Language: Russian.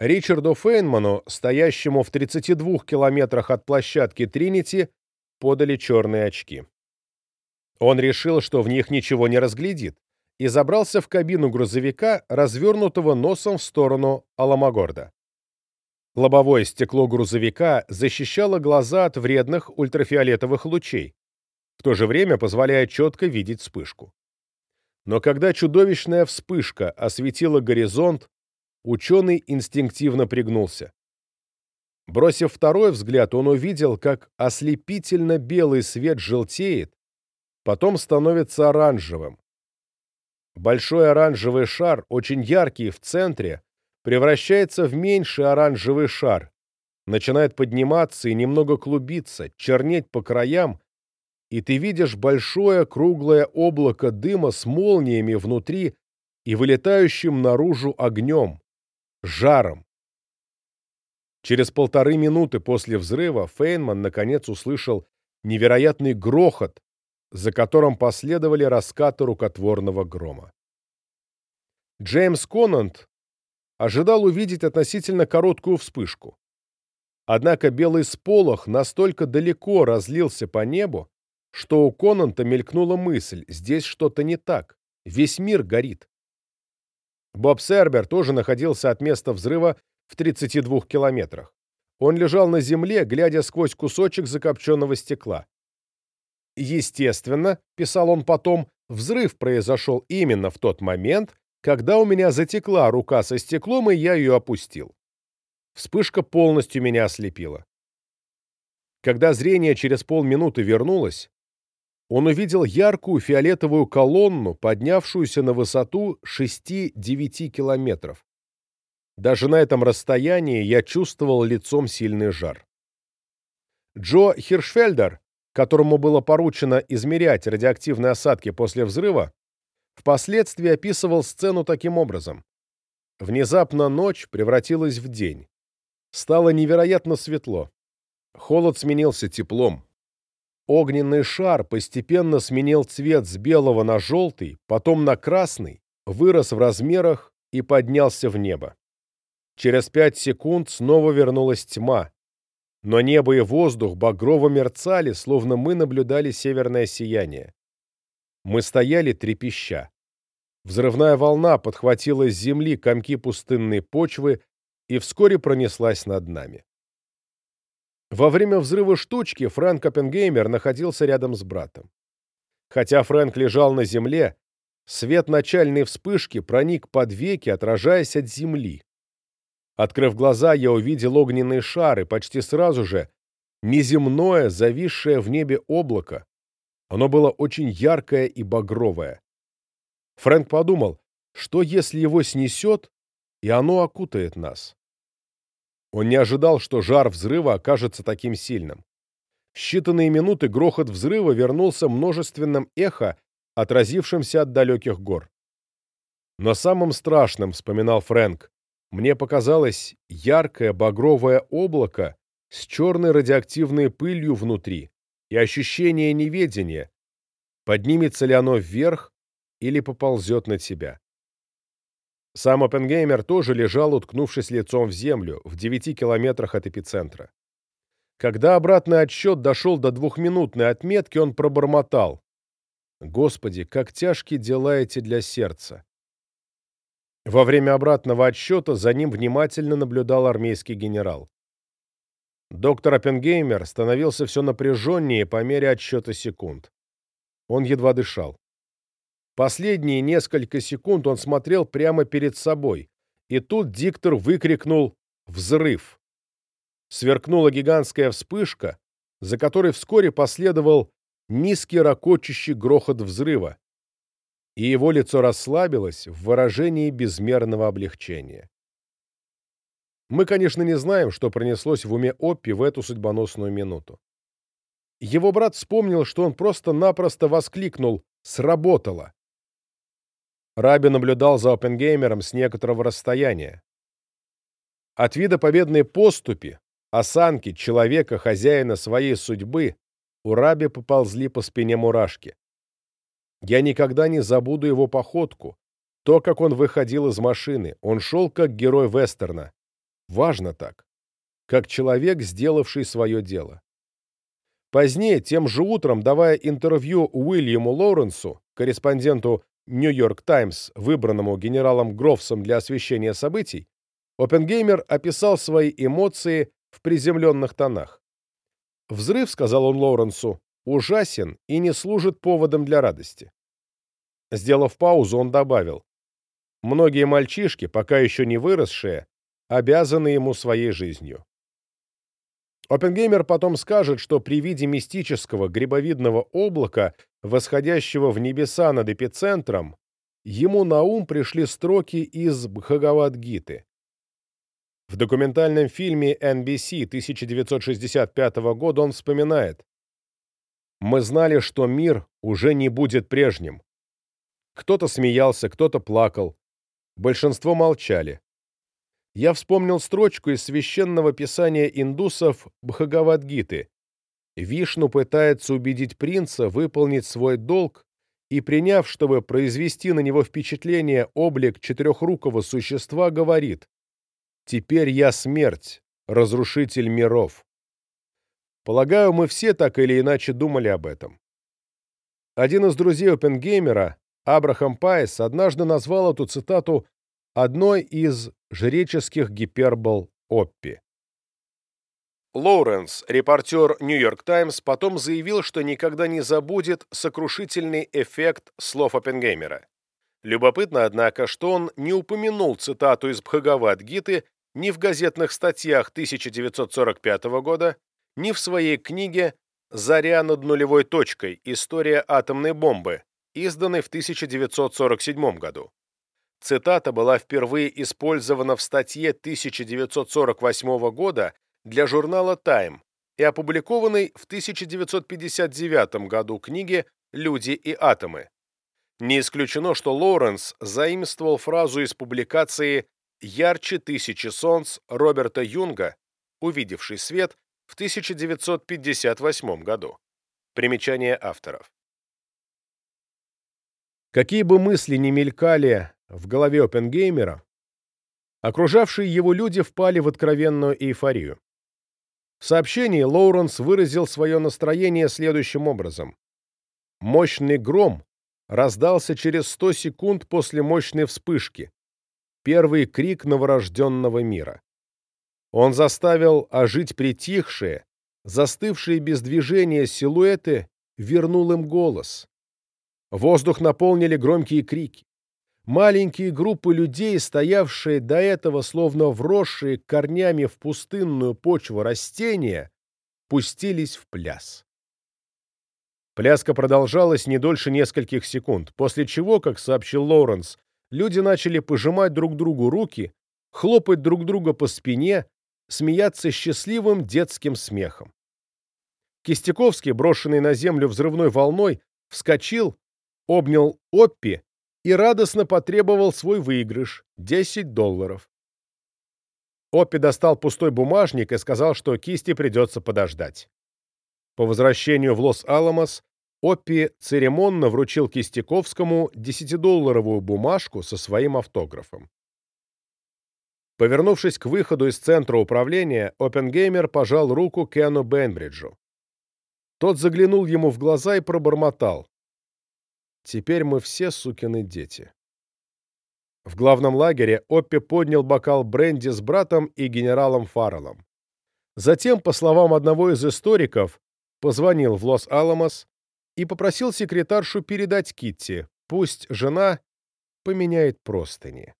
Ричарду Фейнману, стоящему в 32 километрах от площадки Тринити, подали черные очки. Он решил, что в них ничего не разглядит, и забрался в кабину грузовика, развернутого носом в сторону Аламагорда. Лобовое стекло грузовика защищало глаза от вредных ультрафиолетовых лучей, в то же время позволяя четко видеть вспышку. Но когда чудовищная вспышка осветила горизонт, ученый инстинктивно пригнулся. Бросив второй взгляд, он увидел, как ослепительно белый свет желтеет, потом становится оранжевым. Большой оранжевый шар, очень яркий в центре, превращается в меньший оранжевый шар, начинает подниматься и немного клубиться, чернеть по краям, и ты видишь большое круглое облако дыма с молниями внутри и вылетающим наружу огнем, жаром. Через полторы минуты после взрыва Фейнман наконец услышал невероятный грохот, за которым последовали раскаты рукотворного грома. Джеймс Конант ожидал увидеть относительно короткую вспышку. Однако белый сполох настолько далеко разлился по небу, что у Конанта мелькнула мысль, здесь что-то не так, весь мир горит. Боб Сербер тоже находился от места взрыва в 32 километрах. Он лежал на земле, глядя сквозь кусочек закопченного стекла. Естественно, писал он потом, взрыв произошел именно в тот момент, когда у меня затекла рука со стеклом, и я ее опустил. Вспышка полностью меня ослепила. Когда зрение через полминуты вернулось, он увидел яркую фиолетовую колонну, поднявшуюся на высоту 6-9 километров. Даже на этом расстоянии я чувствовал лицом сильный жар. Джо Хиршфельдер, которому было поручено измерять радиоактивные осадки после взрыва, впоследствии описывал сцену таким образом. Внезапно ночь превратилась в день. Стало невероятно светло. Холод сменился теплом. Огненный шар постепенно сменил цвет с белого на желтый, потом на красный, вырос в размерах и поднялся в небо. Через пять секунд снова вернулась тьма, но небо и воздух багрово мерцали, словно мы наблюдали северное сияние. Мы стояли трепеща. Взрывная волна подхватила с земли комки пустынной почвы и вскоре пронеслась над нами. Во время взрыва штучки Фрэнк Оппенгеймер находился рядом с братом. Хотя Фрэнк лежал на земле, свет начальной вспышки проник под веки, отражаясь от земли. Открыв глаза, я увидел огненные шары, почти сразу же неземное, зависшее в небе облако. Оно было очень яркое и багровое. Фрэнк подумал, что если его снесет, и оно окутает нас. Он не ожидал, что жар взрыва окажется таким сильным. В считанные минуты грохот взрыва вернулся множественным эхо, отразившимся от далеких гор. Но самым страшным, вспоминал Фрэнк, мне показалось яркое багровое облако с черной радиоактивной пылью внутри и ощущение неведения, поднимется ли оно вверх или поползет на тебя. Сам Оппенгеймер тоже лежал, уткнувшись лицом в землю, в девяти километрах от эпицентра. Когда обратный отсчет дошел до двухминутной отметки, он пробормотал. «Господи, как тяжкие дела эти для сердца!» Во время обратного отсчета за ним внимательно наблюдал армейский генерал. Доктор Оппенгеймер становился все напряженнее по мере отсчета секунд. Он едва дышал. Последние несколько секунд он смотрел прямо перед собой, и тут диктор выкрикнул «Взрыв!». Сверкнула гигантская вспышка, за которой вскоре последовал низкий ракочущий грохот взрыва, и его лицо расслабилось в выражении безмерного облегчения. Мы, конечно, не знаем, что пронеслось в уме Оппи в эту судьбоносную минуту. Его брат вспомнил, что он просто-напросто воскликнул «Сработало!». Раби наблюдал за Оппенгеймером с некоторого расстояния. От вида победной поступи, осанки человека, хозяина своей судьбы, у Раби поползли по спине мурашки. Я никогда не забуду его походку, то, как он выходил из машины. Он шел как герой вестерна. важно так, как человек, сделавший свое дело. Позднее, тем же утром, давая интервью Уильяму Лоуренсу, корреспонденту «Нью-Йорк Таймс», выбранному генералом Грофсом для освещения событий, Оппенгеймер описал свои эмоции в приземленных тонах. «Взрыв, — сказал он Лоуренсу, — ужасен и не служит поводом для радости». Сделав паузу, он добавил, «Многие мальчишки, пока еще не выросшие, обязаны ему своей жизнью». Оппенгеймер потом скажет, что при виде мистического грибовидного облака, восходящего в небеса над эпицентром, ему на ум пришли строки из Бхагавад-гиты. В документальном фильме NBC 1965 года он вспоминает «Мы знали, что мир уже не будет прежним. Кто-то смеялся, кто-то плакал. Большинство молчали я вспомнил строчку из священного писания индусов Бхагавадгиты. Вишну пытается убедить принца выполнить свой долг и, приняв, чтобы произвести на него впечатление облик четырехрукого существа, говорит «Теперь я смерть, разрушитель миров». Полагаю, мы все так или иначе думали об этом. Один из друзей Опенгеймера, Абрахам Пайс, однажды назвал эту цитату одной из жреческих гипербол Оппи. Лоуренс, репортер «Нью-Йорк Таймс», потом заявил, что никогда не забудет сокрушительный эффект слов Оппенгеймера. Любопытно, однако, что он не упомянул цитату из Бхагавад-гиты ни в газетных статьях 1945 года, ни в своей книге «Заря над нулевой точкой. История атомной бомбы», изданной в 1947 году. Цитата была впервые использована в статье 1948 года для журнала Time и опубликованной в 1959 году книге «Люди и атомы». Не исключено, что Лоуренс заимствовал фразу из публикации «Ярче тысячи солнц» Роберта Юнга, увидевший свет в 1958 году. Примечание авторов. Какие бы мысли ни мелькали в голове Оппенгеймера, окружавшие его люди впали в откровенную эйфорию. В сообщении Лоуренс выразил свое настроение следующим образом. «Мощный гром раздался через 100 секунд после мощной вспышки. Первый крик новорожденного мира. Он заставил ожить притихшие, застывшие без движения силуэты, вернул им голос. Воздух наполнили громкие крики. Маленькие группы людей, стоявшие до этого словно вросшие корнями в пустынную почву растения, пустились в пляс. Пляска продолжалась не дольше нескольких секунд, после чего, как сообщил Лоуренс, люди начали пожимать друг другу руки, хлопать друг друга по спине, смеяться счастливым детским смехом. Кистяковский, брошенный на землю взрывной волной, вскочил, обнял Оппи и радостно потребовал свой выигрыш – 10 долларов. Оппи достал пустой бумажник и сказал, что кисти придется подождать. По возвращению в Лос-Аламос Оппи церемонно вручил Кистяковскому 10-долларовую бумажку со своим автографом. Повернувшись к выходу из центра управления, Оппенгеймер пожал руку Кену Бенбриджу. Тот заглянул ему в глаза и пробормотал. Теперь мы все сукины дети. В главном лагере Оппи поднял бокал бренди с братом и генералом Фарреллом. Затем, по словам одного из историков, позвонил в Лос-Аламос и попросил секретаршу передать Китти, пусть жена поменяет простыни.